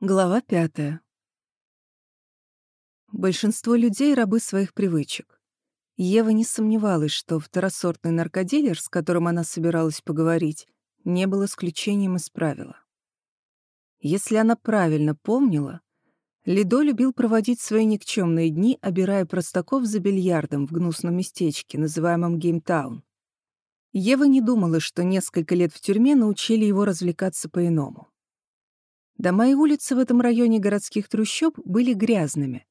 Глава пятая. Большинство людей — рабы своих привычек. Ева не сомневалась, что второсортный наркодилер, с которым она собиралась поговорить, не был исключением из правила. Если она правильно помнила, Лидо любил проводить свои никчемные дни, обирая простаков за бильярдом в гнусном местечке, называемом Геймтаун. Ева не думала, что несколько лет в тюрьме научили его развлекаться по-иному. Дома и улицы в этом районе городских трущоб были грязными.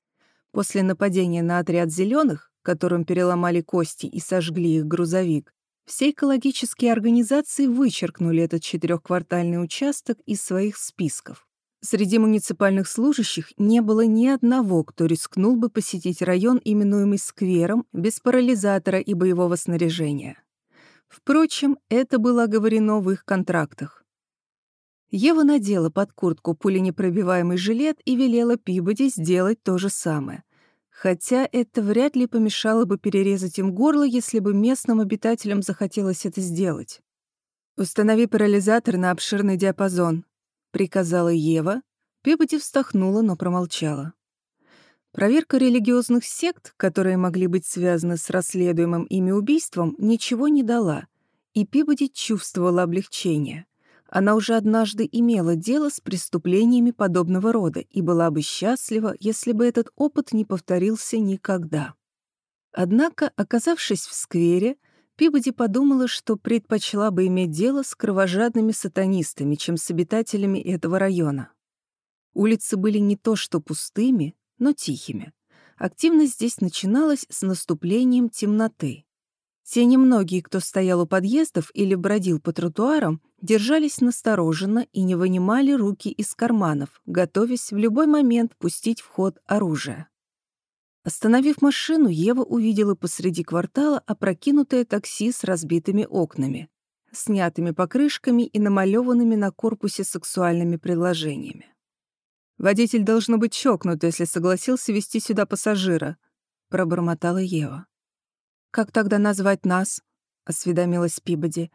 После нападения на отряд зеленых, которым переломали кости и сожгли их грузовик, все экологические организации вычеркнули этот четырехквартальный участок из своих списков. Среди муниципальных служащих не было ни одного, кто рискнул бы посетить район, именуемый сквером, без парализатора и боевого снаряжения. Впрочем, это было оговорено в их контрактах. Ева надела под куртку пуленепробиваемый жилет и велела Пибоди сделать то же самое. Хотя это вряд ли помешало бы перерезать им горло, если бы местным обитателям захотелось это сделать. «Установи парализатор на обширный диапазон», — приказала Ева. Пибоди вздохнула, но промолчала. Проверка религиозных сект, которые могли быть связаны с расследуемым ими убийством, ничего не дала, и Пибоди чувствовала облегчение — она уже однажды имела дело с преступлениями подобного рода и была бы счастлива, если бы этот опыт не повторился никогда. Однако, оказавшись в сквере, Пибоди подумала, что предпочла бы иметь дело с кровожадными сатанистами, чем с обитателями этого района. Улицы были не то что пустыми, но тихими. Активность здесь начиналась с наступлением темноты. Те немногие, кто стоял у подъездов или бродил по тротуарам, держались настороженно и не вынимали руки из карманов, готовясь в любой момент пустить в ход оружие. Остановив машину, Ева увидела посреди квартала опрокинутое такси с разбитыми окнами, снятыми покрышками и намалеванными на корпусе сексуальными предложениями. «Водитель должно быть чокнут, если согласился вести сюда пассажира», — пробормотала Ева. «Как тогда назвать нас?» — осведомилась Пибоди.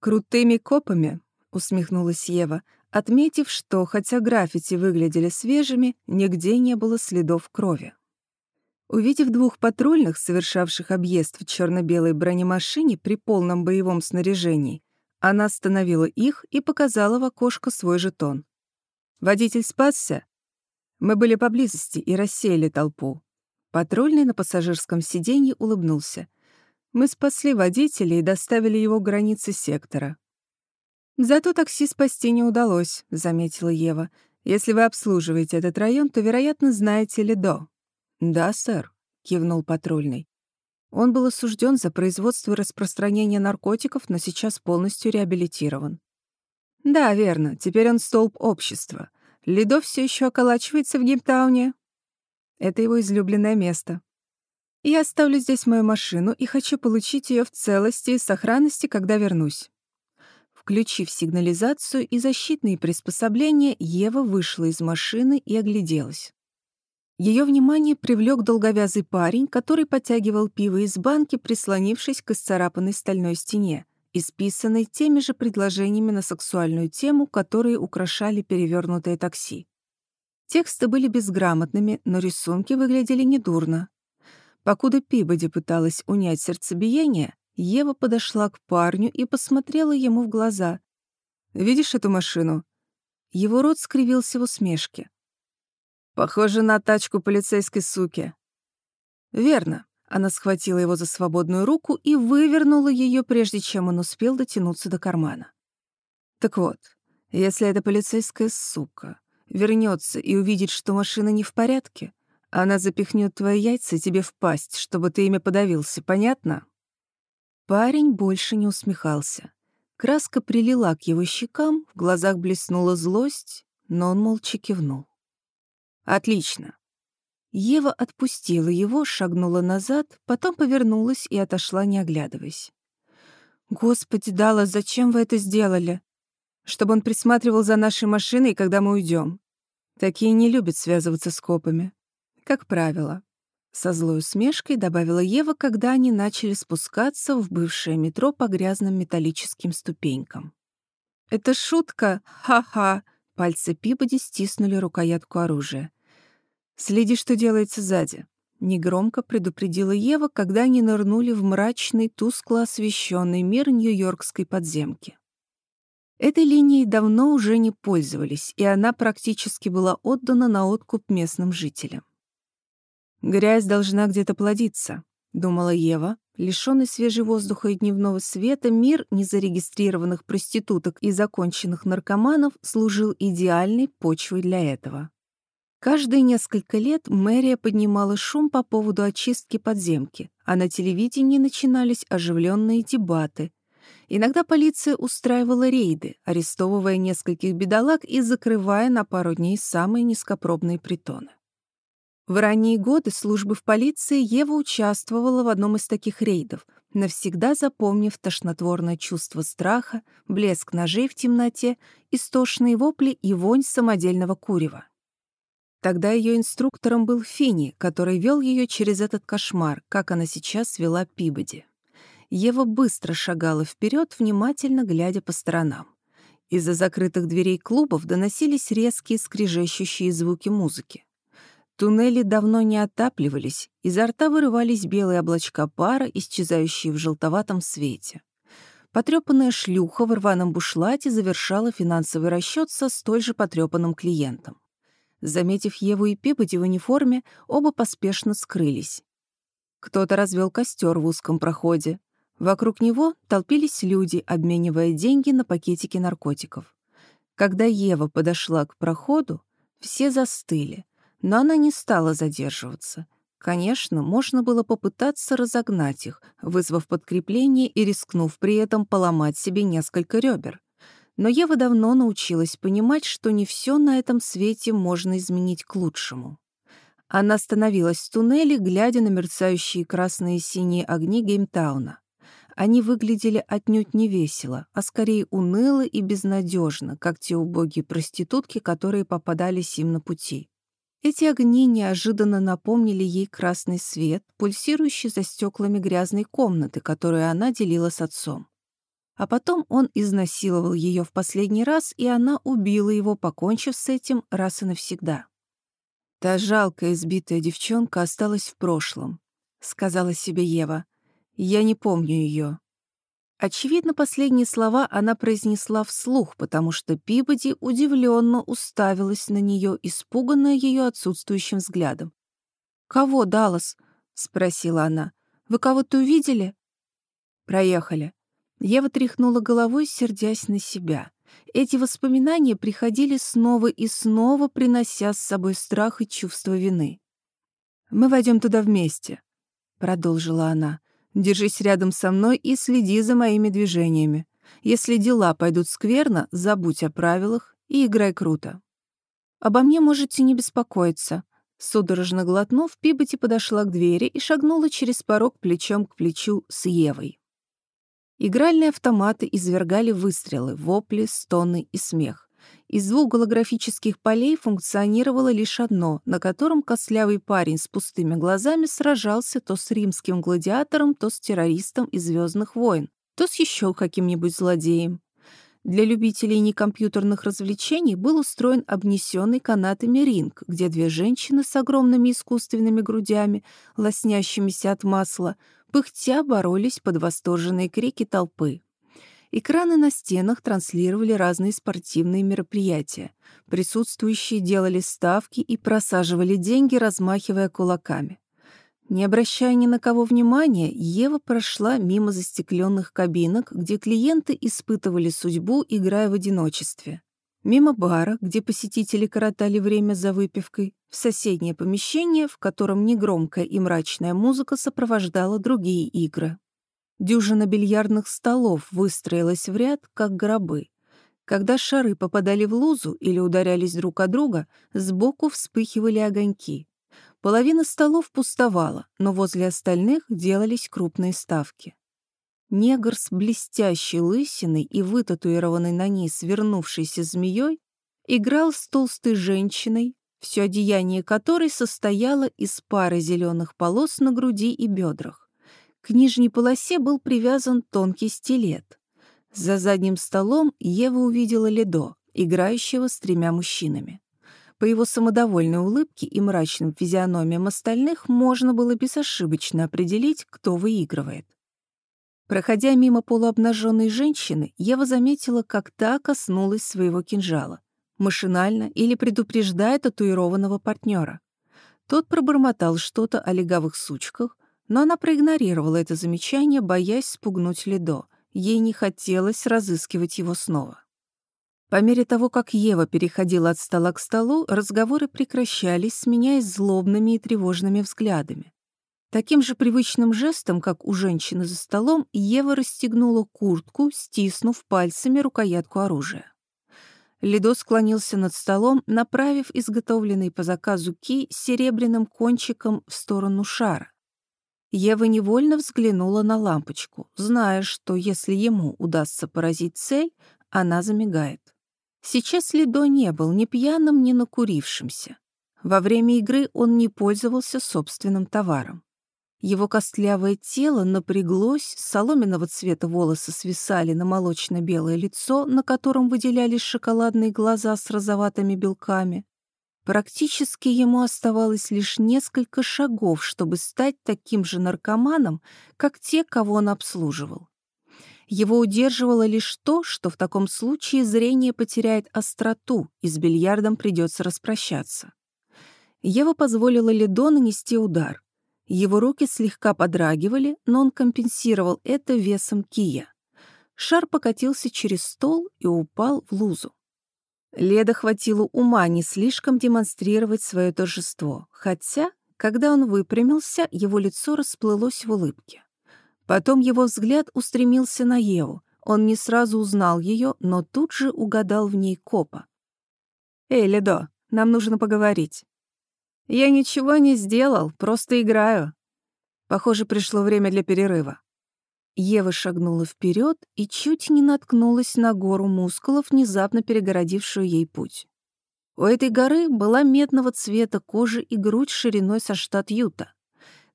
«Крутыми копами», — усмехнулась Ева, отметив, что, хотя граффити выглядели свежими, нигде не было следов крови. Увидев двух патрульных, совершавших объезд в черно белой бронемашине при полном боевом снаряжении, она остановила их и показала в окошко свой жетон. «Водитель спасся?» Мы были поблизости и рассеяли толпу. Патрульный на пассажирском сиденье улыбнулся. Мы спасли водителя и доставили его к границе сектора. «Зато такси спасти не удалось», — заметила Ева. «Если вы обслуживаете этот район, то, вероятно, знаете Ледо». «Да, сэр», — кивнул патрульный. Он был осужден за производство и распространение наркотиков, но сейчас полностью реабилитирован. «Да, верно. Теперь он столб общества. Ледо все еще околачивается в Геймтауне». Это его излюбленное место. Я оставлю здесь мою машину и хочу получить ее в целости и сохранности, когда вернусь. Включив сигнализацию и защитные приспособления, Ева вышла из машины и огляделась. Ее внимание привлек долговязый парень, который подтягивал пиво из банки, прислонившись к исцарапанной стальной стене, исписанной теми же предложениями на сексуальную тему, которые украшали перевернутое такси. Тексты были безграмотными, но рисунки выглядели недурно. Покуда Пибоди пыталась унять сердцебиение, Ева подошла к парню и посмотрела ему в глаза. «Видишь эту машину?» Его рот скривился в усмешке. «Похоже на тачку полицейской суки». «Верно». Она схватила его за свободную руку и вывернула ее, прежде чем он успел дотянуться до кармана. «Так вот, если эта полицейская сука вернется и увидит, что машина не в порядке, она запихнет твои яйца тебе в пасть, чтобы ты ими подавился, понятно?» Парень больше не усмехался. Краска прилила к его щекам, в глазах блеснула злость, но он молча кивнул. «Отлично». Ева отпустила его, шагнула назад, потом повернулась и отошла, не оглядываясь. «Господи, Дала, зачем вы это сделали?» «Чтобы он присматривал за нашей машиной, когда мы уйдем. Такие не любят связываться с копами как правило. Со злой усмешкой добавила Ева, когда они начали спускаться в бывшее метро по грязным металлическим ступенькам. «Это шутка? Ха-ха!» Пальцы Пибоди стиснули рукоятку оружия. «Следи, что делается сзади», — негромко предупредила Ева, когда они нырнули в мрачный, тускло освещенный мир нью-йоркской подземки. Этой линией давно уже не пользовались, и она практически была отдана на откуп местным жителям. «Грязь должна где-то плодиться», — думала Ева. Лишённый свежий воздуха и дневного света, мир незарегистрированных проституток и законченных наркоманов служил идеальной почвой для этого. Каждые несколько лет мэрия поднимала шум по поводу очистки подземки, а на телевидении начинались оживленные дебаты, Иногда полиция устраивала рейды, арестовывая нескольких бедолаг и закрывая на пару дней самые низкопробные притоны. В ранние годы службы в полиции Ева участвовала в одном из таких рейдов, навсегда запомнив тошнотворное чувство страха, блеск ножей в темноте, истошные вопли и вонь самодельного курева. Тогда ее инструктором был Фини, который вел ее через этот кошмар, как она сейчас вела Пибоди. Ева быстро шагала вперед, внимательно глядя по сторонам. Из-за закрытых дверей клубов доносились резкие скрежещущие звуки музыки. Туннели давно не отапливались, изо рта вырывались белые облачка пара, исчезающие в желтоватом свете. Потрёпанная шлюха в рваном бушлате завершала финансовый расчет со столь же потрёпанным клиентом. Заметив Еву и Пепоти в униформе, оба поспешно скрылись. Кто-то развел костер в узком проходе. Вокруг него толпились люди, обменивая деньги на пакетики наркотиков. Когда Ева подошла к проходу, все застыли, но она не стала задерживаться. Конечно, можно было попытаться разогнать их, вызвав подкрепление и рискнув при этом поломать себе несколько ребер. Но Ева давно научилась понимать, что не все на этом свете можно изменить к лучшему. Она остановилась в туннеле, глядя на мерцающие красные и синие огни Геймтауна. Они выглядели отнюдь не весело, а скорее уныло и безнадежно, как те убогие проститутки, которые попадались им на пути. Эти огни неожиданно напомнили ей красный свет, пульсирующий за стеклами грязной комнаты, которую она делила с отцом. А потом он изнасиловал ее в последний раз, и она убила его, покончив с этим раз и навсегда. Та жалкая избитая девчонка осталась в прошлом, сказала себе Ева. Я не помню ее. Очевидно, последние слова она произнесла вслух, потому что Пибоди удивленно уставилась на нее, испуганная ее отсутствующим взглядом. «Кого, Даллас?» — спросила она. «Вы кого-то увидели?» «Проехали». Ева тряхнула головой, сердясь на себя. Эти воспоминания приходили снова и снова, принося с собой страх и чувство вины. «Мы войдем туда вместе», — продолжила она. Держись рядом со мной и следи за моими движениями. Если дела пойдут скверно, забудь о правилах и играй круто. Обо мне можете не беспокоиться. Судорожно глотнув, Пиботи подошла к двери и шагнула через порог плечом к плечу с Евой. Игральные автоматы извергали выстрелы, вопли, стоны и смех. Из двух голографических полей функционировало лишь одно, на котором костлявый парень с пустыми глазами сражался то с римским гладиатором, то с террористом из «Звездных войн», то с еще каким-нибудь злодеем. Для любителей некомпьютерных развлечений был устроен обнесенный канатами ринг, где две женщины с огромными искусственными грудями, лоснящимися от масла, пыхтя боролись под восторженные крики толпы. Экраны на стенах транслировали разные спортивные мероприятия. Присутствующие делали ставки и просаживали деньги, размахивая кулаками. Не обращая ни на кого внимания, Ева прошла мимо застекленных кабинок, где клиенты испытывали судьбу, играя в одиночестве. Мимо бара, где посетители коротали время за выпивкой, в соседнее помещение, в котором негромкая и мрачная музыка сопровождала другие игры. Дюжина бильярдных столов выстроилась в ряд, как гробы. Когда шары попадали в лузу или ударялись друг о друга, сбоку вспыхивали огоньки. Половина столов пустовала, но возле остальных делались крупные ставки. Негр с блестящей лысиной и вытатуированной на ней свернувшейся змеей играл с толстой женщиной, все одеяние которой состояло из пары зеленых полос на груди и бедрах. К нижней полосе был привязан тонкий стилет. За задним столом Ева увидела Ледо, играющего с тремя мужчинами. По его самодовольной улыбке и мрачным физиономиям остальных можно было безошибочно определить, кто выигрывает. Проходя мимо полуобнаженной женщины, Ева заметила, как та коснулась своего кинжала, машинально или предупреждая татуированного партнера. Тот пробормотал что-то о легавых сучках, но она проигнорировала это замечание, боясь спугнуть Ледо. Ей не хотелось разыскивать его снова. По мере того, как Ева переходила от стола к столу, разговоры прекращались, сменяясь злобными и тревожными взглядами. Таким же привычным жестом, как у женщины за столом, Ева расстегнула куртку, стиснув пальцами рукоятку оружия. Лидо склонился над столом, направив изготовленный по заказу ки серебряным кончиком в сторону шара. Ева невольно взглянула на лампочку, зная, что если ему удастся поразить цель, она замигает. Сейчас Лидо не был ни пьяным, ни накурившимся. Во время игры он не пользовался собственным товаром. Его костлявое тело напряглось, соломенного цвета волосы свисали на молочно-белое лицо, на котором выделялись шоколадные глаза с розоватыми белками. Практически ему оставалось лишь несколько шагов, чтобы стать таким же наркоманом, как те, кого он обслуживал. Его удерживало лишь то, что в таком случае зрение потеряет остроту, и с бильярдом придется распрощаться. Ева позволила Ледо нанести удар. Его руки слегка подрагивали, но он компенсировал это весом кия. Шар покатился через стол и упал в лузу. Леда хватило ума не слишком демонстрировать свое торжество, хотя, когда он выпрямился, его лицо расплылось в улыбке. Потом его взгляд устремился на Еву. Он не сразу узнал ее, но тут же угадал в ней копа. «Эй, Ледо, нам нужно поговорить». «Я ничего не сделал, просто играю». Похоже, пришло время для перерыва. Ева шагнула вперед и чуть не наткнулась на гору мускулов, внезапно перегородившую ей путь. У этой горы была медного цвета кожи и грудь шириной со штат Юта.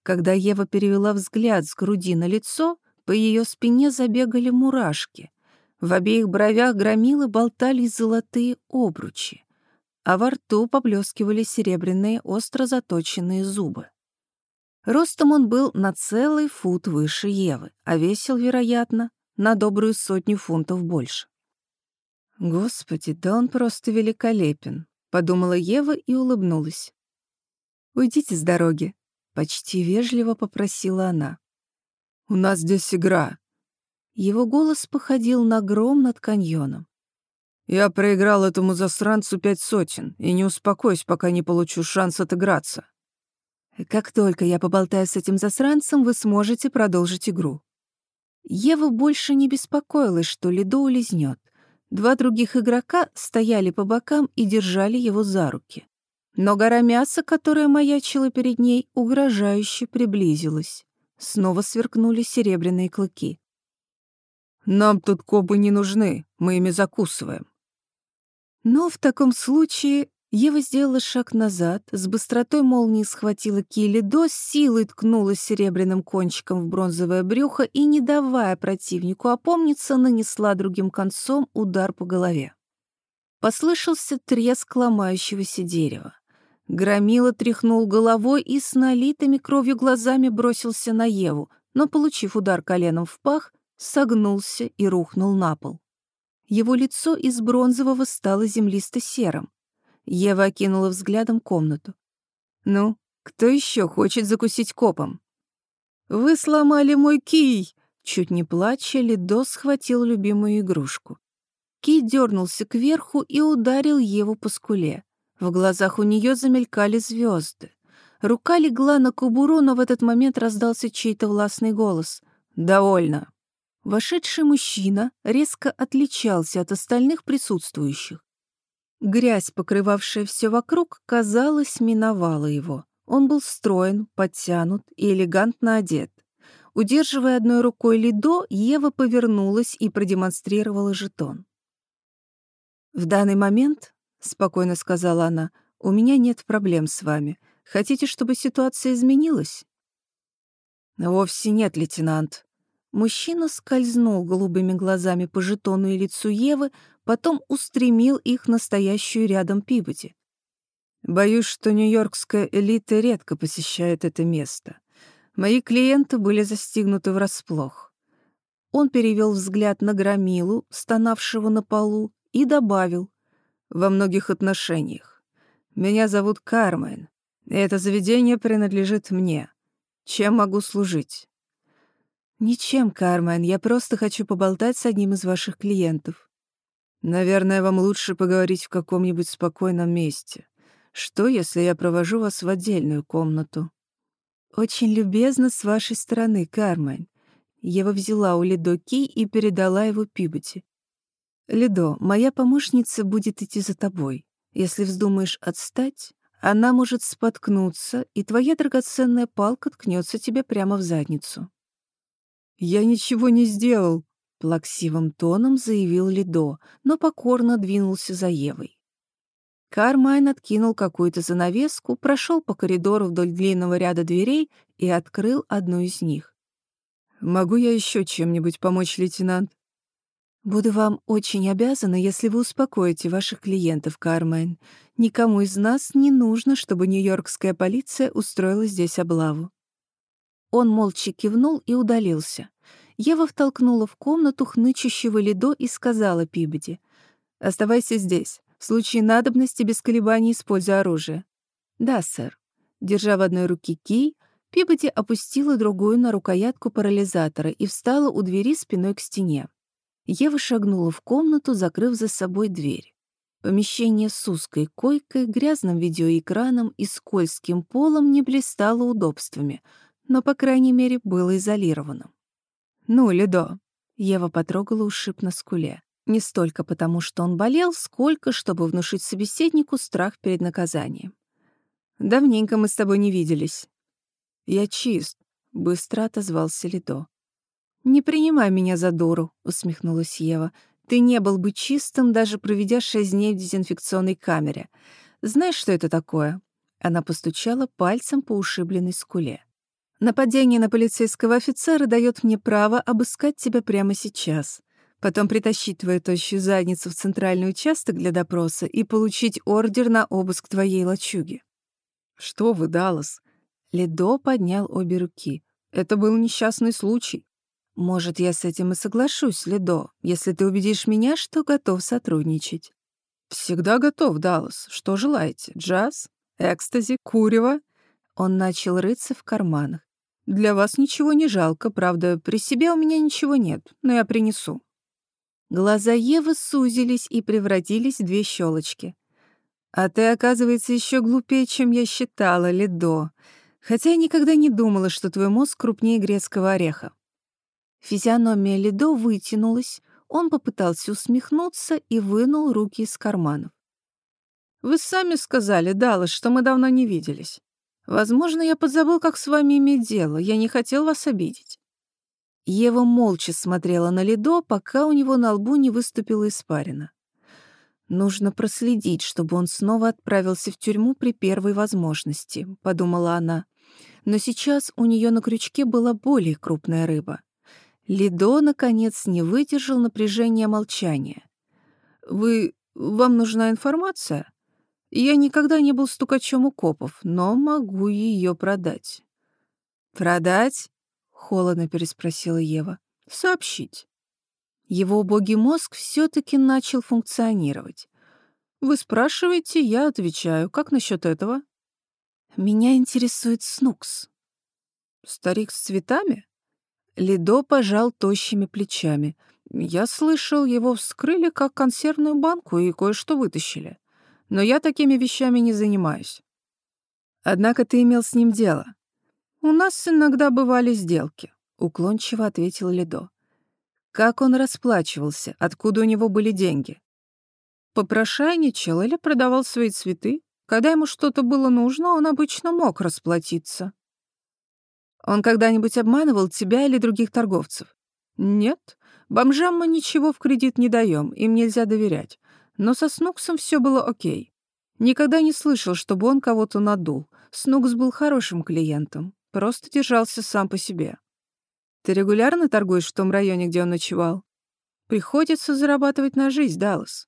Когда Ева перевела взгляд с груди на лицо, по ее спине забегали мурашки. В обеих бровях громилы болтались золотые обручи а во рту поблескивали серебряные остро заточенные зубы. Ростом он был на целый фут выше Евы, а весил, вероятно, на добрую сотню фунтов больше. «Господи, да он просто великолепен», — подумала Ева и улыбнулась. «Уйдите с дороги», — почти вежливо попросила она. «У нас здесь игра». Его голос походил на гром над каньоном. Я проиграл этому засранцу пять сотен и не успокоюсь, пока не получу шанс отыграться. Как только я поболтаю с этим засранцем, вы сможете продолжить игру. Ева больше не беспокоилась, что Лидо улизнет. Два других игрока стояли по бокам и держали его за руки. Но гора мяса, которая маячила перед ней, угрожающе приблизилась. Снова сверкнули серебряные клыки. «Нам тут кобы не нужны, мы ими закусываем. Но в таком случае Ева сделала шаг назад, с быстротой молнии схватила Килли до силой ткнула серебряным кончиком в бронзовое брюхо и, не давая противнику опомниться, нанесла другим концом удар по голове. Послышался треск ломающегося дерева. Громила тряхнул головой и с налитыми кровью глазами бросился на Еву, но, получив удар коленом в пах, согнулся и рухнул на пол. Его лицо из бронзового стало землисто-серым. Ева окинула взглядом комнату. «Ну, кто еще хочет закусить копом?» «Вы сломали мой кий!» Чуть не плача, Лидо схватил любимую игрушку. Кий дернулся кверху и ударил Еву по скуле. В глазах у нее замелькали звезды. Рука легла на кобуру, но в этот момент раздался чей-то властный голос. «Довольно!» Вошедший мужчина резко отличался от остальных присутствующих. Грязь, покрывавшая все вокруг, казалось, миновала его. Он был строен, подтянут и элегантно одет. Удерживая одной рукой Лидо, Ева повернулась и продемонстрировала жетон. «В данный момент, — спокойно сказала она, — у меня нет проблем с вами. Хотите, чтобы ситуация изменилась?» «Вовсе нет, лейтенант», Мужчина скользнул голубыми глазами по жетону и лицу Евы, потом устремил их на стоящую рядом Пибоди. «Боюсь, что нью-йоркская элита редко посещает это место. Мои клиенты были застигнуты врасплох». Он перевел взгляд на громилу, стонавшего на полу, и добавил «во многих отношениях. Меня зовут Кармен, и это заведение принадлежит мне. Чем могу служить?» «Ничем, Кармен, я просто хочу поболтать с одним из ваших клиентов». «Наверное, вам лучше поговорить в каком-нибудь спокойном месте. Что, если я провожу вас в отдельную комнату?» «Очень любезно с вашей стороны, Кармен». Ева взяла у Лидо кей и передала его Пиботи. «Лидо, моя помощница будет идти за тобой. Если вздумаешь отстать, она может споткнуться, и твоя драгоценная палка ткнется тебе прямо в задницу». «Я ничего не сделал», — плаксивым тоном заявил Лидо, но покорно двинулся за Евой. Кармайн откинул какую-то занавеску, прошел по коридору вдоль длинного ряда дверей и открыл одну из них. «Могу я еще чем-нибудь помочь, лейтенант?» «Буду вам очень обязана, если вы успокоите ваших клиентов, Кармайн. Никому из нас не нужно, чтобы нью-йоркская полиция устроила здесь облаву». Он молча кивнул и удалился. Ева втолкнула в комнату хнычущего Лидо и сказала Пибоди. «Оставайся здесь. В случае надобности без колебаний используй оружие». «Да, сэр». Держа в одной руке кий, Пибоди опустила другую на рукоятку парализатора и встала у двери спиной к стене. Ева шагнула в комнату, закрыв за собой дверь. Помещение с узкой койкой, грязным видеоэкраном и скользким полом не блистало удобствами — но, по крайней мере, было изолированным. «Ну, Лидо!» — Ева потрогала ушиб на скуле. Не столько потому, что он болел, сколько, чтобы внушить собеседнику страх перед наказанием. «Давненько мы с тобой не виделись». «Я чист», — быстро отозвался Лидо. «Не принимай меня за дуру», — усмехнулась Ева. «Ты не был бы чистым, даже проведя шесть дней в дезинфекционной камере. Знаешь, что это такое?» Она постучала пальцем по ушибленной скуле. Нападение на полицейского офицера дает мне право обыскать тебя прямо сейчас, потом притащить твою тощую задницу в центральный участок для допроса и получить ордер на обыск твоей лачуги». «Что вы, Даллас?» Ледо поднял обе руки. «Это был несчастный случай. Может, я с этим и соглашусь, Ледо, если ты убедишь меня, что готов сотрудничать». «Всегда готов, Даллас. Что желаете? Джаз? Экстази? Курево?» Он начал рыться в карманах. Для вас ничего не жалко, правда, при себе у меня ничего нет, но я принесу». Глаза Евы сузились и превратились в две щелочки. «А ты, оказывается, еще глупее, чем я считала, Ледо, хотя я никогда не думала, что твой мозг крупнее грецкого ореха». Физиономия Ледо вытянулась, он попытался усмехнуться и вынул руки из карманов. «Вы сами сказали, Даллас, что мы давно не виделись. Возможно, я подзабыл, как с вами иметь дело. Я не хотел вас обидеть». Ева молча смотрела на Лидо, пока у него на лбу не выступила испарина. «Нужно проследить, чтобы он снова отправился в тюрьму при первой возможности», — подумала она. Но сейчас у нее на крючке была более крупная рыба. Лидо, наконец, не выдержал напряжения молчания. «Вы... вам нужна информация?» Я никогда не был стукачом у копов, но могу ее продать». «Продать?» — холодно переспросила Ева. «Сообщить». Его убогий мозг все таки начал функционировать. «Вы спрашиваете, я отвечаю. Как насчет этого?» «Меня интересует Снукс». «Старик с цветами?» Лидо пожал тощими плечами. «Я слышал, его вскрыли как консервную банку и кое-что вытащили но я такими вещами не занимаюсь. Однако ты имел с ним дело. У нас иногда бывали сделки, уклончиво ответил Ледо. Как он расплачивался, откуда у него были деньги? Попрошайничал или продавал свои цветы? Когда ему что-то было нужно, он обычно мог расплатиться. Он когда-нибудь обманывал тебя или других торговцев? Нет, бомжам мы ничего в кредит не даем, им нельзя доверять. Но со Снуксом все было окей. Никогда не слышал, чтобы он кого-то надул. Снукс был хорошим клиентом, просто держался сам по себе. Ты регулярно торгуешь в том районе, где он ночевал? Приходится зарабатывать на жизнь, Даллас.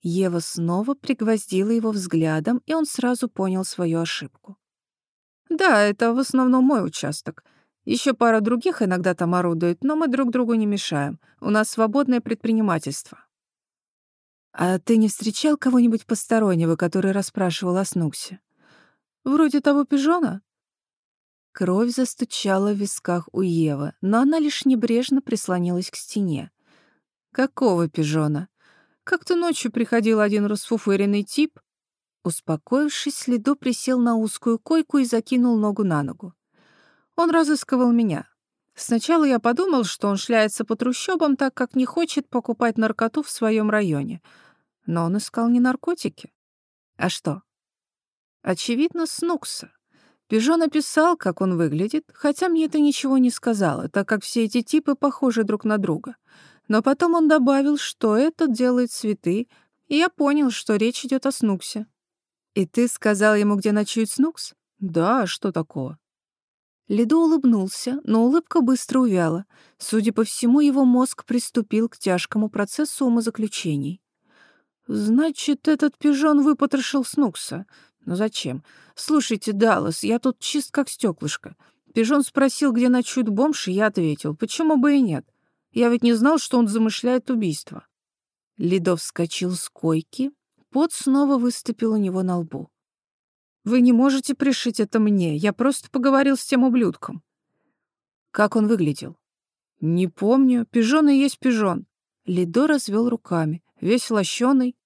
Ева снова пригвоздила его взглядом, и он сразу понял свою ошибку. «Да, это в основном мой участок. Еще пара других иногда там орудует, но мы друг другу не мешаем. У нас свободное предпринимательство». «А ты не встречал кого-нибудь постороннего, который расспрашивал о Снуксе? Вроде того пижона?» Кровь застучала в висках у Евы, но она лишь небрежно прислонилась к стене. «Какого пижона? Как-то ночью приходил один расфуфыренный тип». Успокоившись, Лидо присел на узкую койку и закинул ногу на ногу. Он разыскивал меня. Сначала я подумал, что он шляется по трущобам, так как не хочет покупать наркоту в своем районе — но он искал не наркотики. А что? Очевидно, Снукса. Пижо написал, как он выглядит, хотя мне это ничего не сказала, так как все эти типы похожи друг на друга. Но потом он добавил, что этот делает цветы, и я понял, что речь идет о Снуксе. «И ты сказал ему, где ночует Снукс?» «Да, что такого?» Лидо улыбнулся, но улыбка быстро увяла. Судя по всему, его мозг приступил к тяжкому процессу умозаключений. «Значит, этот пижон выпотрошил Снукса. Но зачем? Слушайте, Даллас, я тут чист как стеклышко. Пижон спросил, где ночует бомж, и я ответил, почему бы и нет. Я ведь не знал, что он замышляет убийство». Лидов вскочил с койки, пот снова выступил у него на лбу. «Вы не можете пришить это мне, я просто поговорил с тем ублюдком». «Как он выглядел?» «Не помню. Пижон и есть пижон». Лидо развел руками весь лощеный.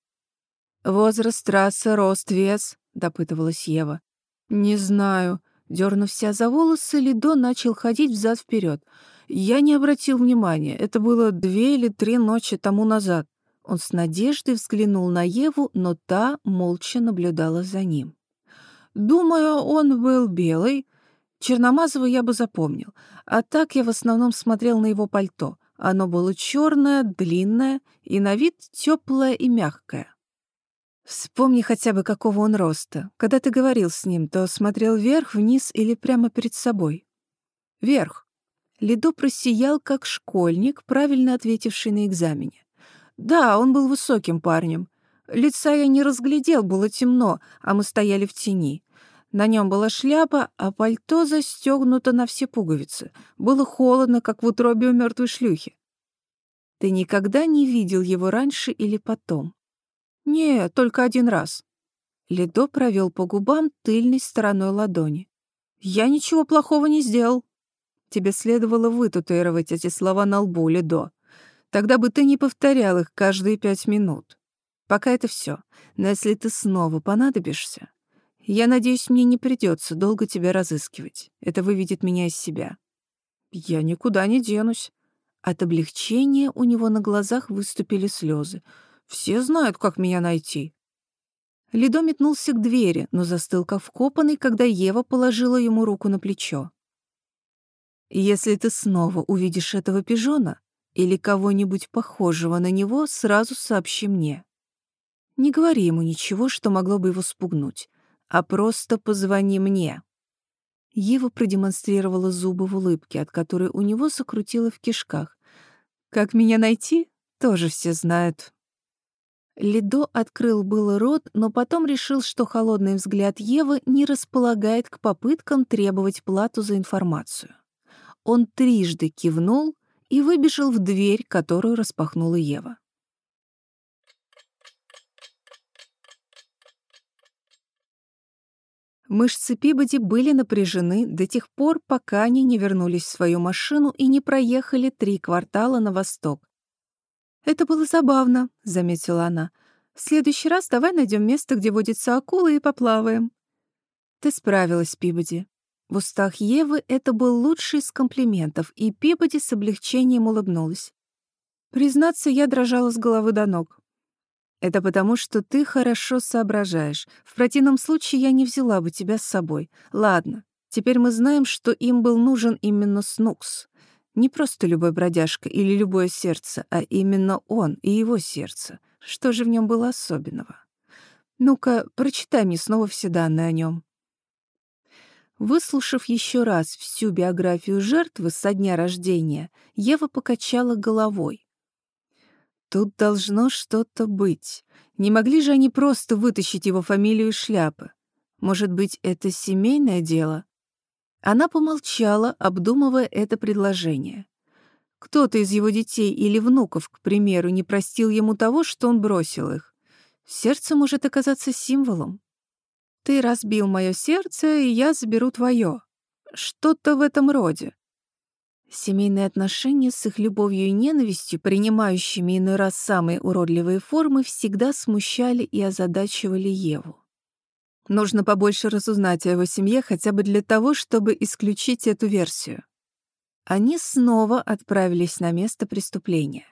«Возраст, трасса, рост, вес?» — допытывалась Ева. «Не знаю». Дернув себя за волосы, Лидо начал ходить взад вперед. Я не обратил внимания. Это было две или три ночи тому назад. Он с надеждой взглянул на Еву, но та молча наблюдала за ним. Думаю, он был белый. Черномазого я бы запомнил. А так я в основном смотрел на его пальто. Оно было черное, длинное и на вид теплое и мягкое. Вспомни хотя бы, какого он роста. Когда ты говорил с ним, то смотрел вверх, вниз или прямо перед собой? Вверх. Лидо просиял, как школьник, правильно ответивший на экзамене. Да, он был высоким парнем. Лица я не разглядел, было темно, а мы стояли в тени. На нем была шляпа, а пальто застегнуто на все пуговицы. Было холодно, как в утробе у мертвой шлюхи. Ты никогда не видел его раньше или потом? Нет, только один раз. Ледо провел по губам тыльной стороной ладони. Я ничего плохого не сделал. Тебе следовало вытатуировать эти слова на лбу, Ледо. Тогда бы ты не повторял их каждые пять минут. Пока это все. Но если ты снова понадобишься, я надеюсь, мне не придется долго тебя разыскивать. Это выведет меня из себя. Я никуда не денусь. От облегчения у него на глазах выступили слезы. Все знают, как меня найти. Лидо метнулся к двери, но застыл как вкопанный, когда Ева положила ему руку на плечо. «Если ты снова увидишь этого пижона или кого-нибудь похожего на него, сразу сообщи мне. Не говори ему ничего, что могло бы его спугнуть а просто позвони мне». Ева продемонстрировала зубы в улыбке, от которой у него закрутило в кишках. «Как меня найти? Тоже все знают». Лидо открыл было рот, но потом решил, что холодный взгляд Евы не располагает к попыткам требовать плату за информацию. Он трижды кивнул и выбежал в дверь, которую распахнула Ева. Мышцы Пибоди были напряжены до тех пор, пока они не вернулись в свою машину и не проехали три квартала на восток. «Это было забавно», — заметила она. «В следующий раз давай найдем место, где водится акула, и поплаваем». «Ты справилась, Пибоди». В устах Евы это был лучший из комплиментов, и Пибоди с облегчением улыбнулась. Признаться, я дрожала с головы до ног. Это потому, что ты хорошо соображаешь. В противном случае я не взяла бы тебя с собой. Ладно, теперь мы знаем, что им был нужен именно Снукс. Не просто любой бродяжка или любое сердце, а именно он и его сердце. Что же в нем было особенного? Ну-ка, прочитай мне снова все данные о нем. Выслушав еще раз всю биографию жертвы со дня рождения, Ева покачала головой. Тут должно что-то быть. Не могли же они просто вытащить его фамилию из шляпы? Может быть, это семейное дело? Она помолчала, обдумывая это предложение. Кто-то из его детей или внуков, к примеру, не простил ему того, что он бросил их. Сердце может оказаться символом. «Ты разбил мое сердце, и я заберу твое». Что-то в этом роде. Семейные отношения с их любовью и ненавистью, принимающими иной раз самые уродливые формы, всегда смущали и озадачивали Еву. Нужно побольше разузнать о его семье хотя бы для того, чтобы исключить эту версию. Они снова отправились на место преступления.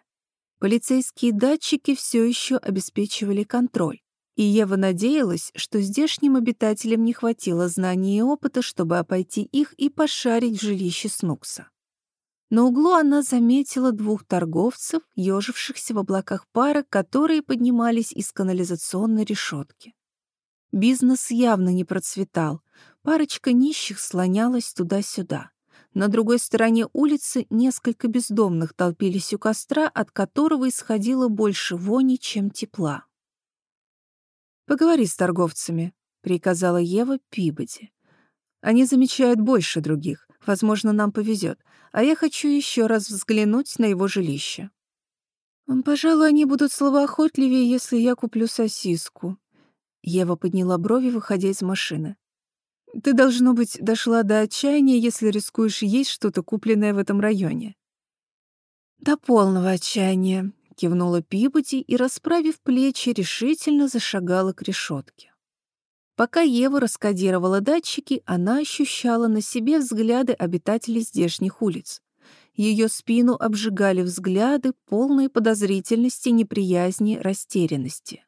Полицейские датчики все еще обеспечивали контроль, и Ева надеялась, что здешним обитателям не хватило знаний и опыта, чтобы обойти их и пошарить в жилище Снукса. На углу она заметила двух торговцев, ежившихся в облаках пара, которые поднимались из канализационной решетки. Бизнес явно не процветал. Парочка нищих слонялась туда-сюда. На другой стороне улицы несколько бездомных толпились у костра, от которого исходило больше вони, чем тепла. «Поговори с торговцами», — приказала Ева Пибоди. «Они замечают больше других. Возможно, нам повезет а я хочу еще раз взглянуть на его жилище. Пожалуй, они будут словоохотливее, если я куплю сосиску. Ева подняла брови, выходя из машины. Ты, должно быть, дошла до отчаяния, если рискуешь есть что-то, купленное в этом районе. До полного отчаяния, кивнула Пибоди и, расправив плечи, решительно зашагала к решетке. Пока Ева раскодировала датчики, она ощущала на себе взгляды обитателей здешних улиц. Ее спину обжигали взгляды, полные подозрительности, неприязни, растерянности.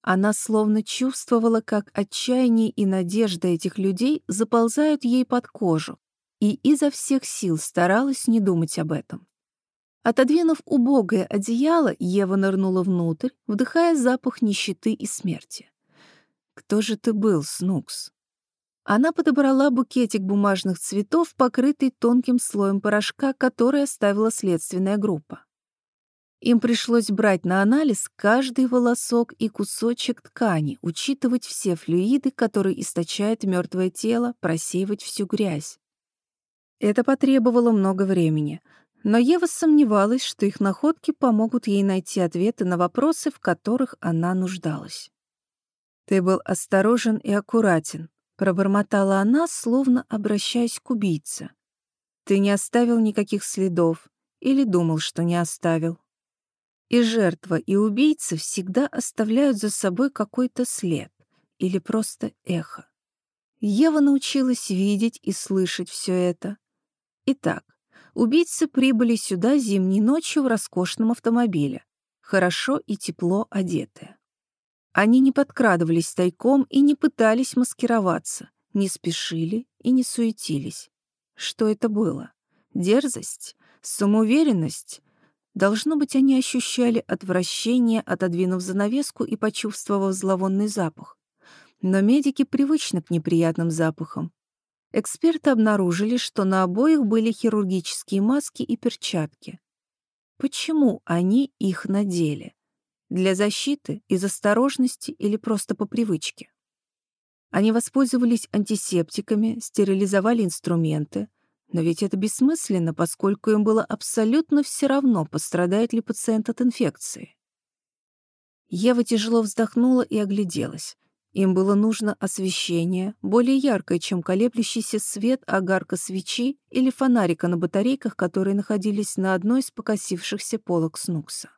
Она словно чувствовала, как отчаяние и надежда этих людей заползают ей под кожу, и изо всех сил старалась не думать об этом. Отодвинув убогое одеяло, Ева нырнула внутрь, вдыхая запах нищеты и смерти. «Кто же ты был, Снукс?» Она подобрала букетик бумажных цветов, покрытый тонким слоем порошка, который оставила следственная группа. Им пришлось брать на анализ каждый волосок и кусочек ткани, учитывать все флюиды, которые источает мертвое тело, просеивать всю грязь. Это потребовало много времени, но Ева сомневалась, что их находки помогут ей найти ответы на вопросы, в которых она нуждалась. «Ты был осторожен и аккуратен», — пробормотала она, словно обращаясь к убийце. «Ты не оставил никаких следов или думал, что не оставил». И жертва, и убийца всегда оставляют за собой какой-то след или просто эхо. Ева научилась видеть и слышать все это. Итак, убийцы прибыли сюда зимней ночью в роскошном автомобиле, хорошо и тепло одетые. Они не подкрадывались тайком и не пытались маскироваться, не спешили и не суетились. Что это было? Дерзость? Самоуверенность? Должно быть, они ощущали отвращение, отодвинув занавеску и почувствовав зловонный запах. Но медики привычны к неприятным запахам. Эксперты обнаружили, что на обоих были хирургические маски и перчатки. Почему они их надели? Для защиты, из осторожности или просто по привычке. Они воспользовались антисептиками, стерилизовали инструменты, но ведь это бессмысленно, поскольку им было абсолютно все равно, пострадает ли пациент от инфекции. Ева тяжело вздохнула и огляделась. Им было нужно освещение, более яркое, чем колеблющийся свет огарка свечи или фонарика на батарейках, которые находились на одной из покосившихся полок снукса.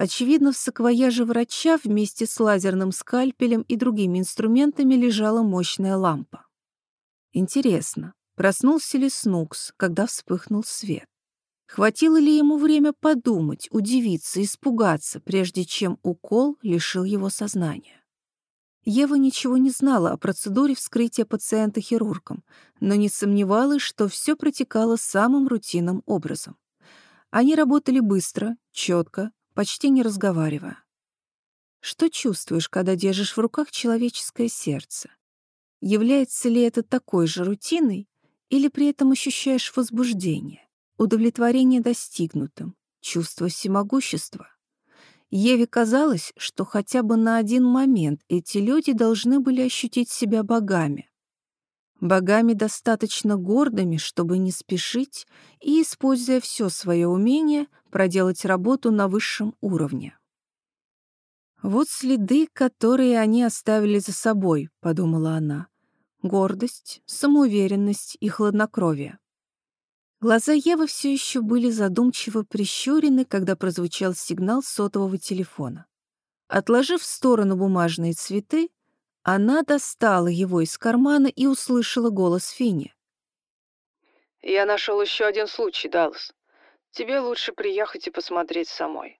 Очевидно, в саквояже врача вместе с лазерным скальпелем и другими инструментами лежала мощная лампа. Интересно, проснулся ли Снукс, когда вспыхнул свет? Хватило ли ему время подумать, удивиться, испугаться, прежде чем укол лишил его сознания? Ева ничего не знала о процедуре вскрытия пациента хирургом, но не сомневалась, что все протекало самым рутинным образом. Они работали быстро, четко, почти не разговаривая. Что чувствуешь, когда держишь в руках человеческое сердце? Является ли это такой же рутиной, или при этом ощущаешь возбуждение, удовлетворение достигнутым, чувство всемогущества. Еве казалось, что хотя бы на один момент эти люди должны были ощутить себя богами. Богами достаточно гордыми, чтобы не спешить и, используя все свое умение, проделать работу на высшем уровне. «Вот следы, которые они оставили за собой», — подумала она. Гордость, самоуверенность и хладнокровие. Глаза Евы все еще были задумчиво прищурены, когда прозвучал сигнал сотового телефона. Отложив в сторону бумажные цветы, она достала его из кармана и услышала голос Фини. «Я нашел еще один случай, Даллас. Тебе лучше приехать и посмотреть самой».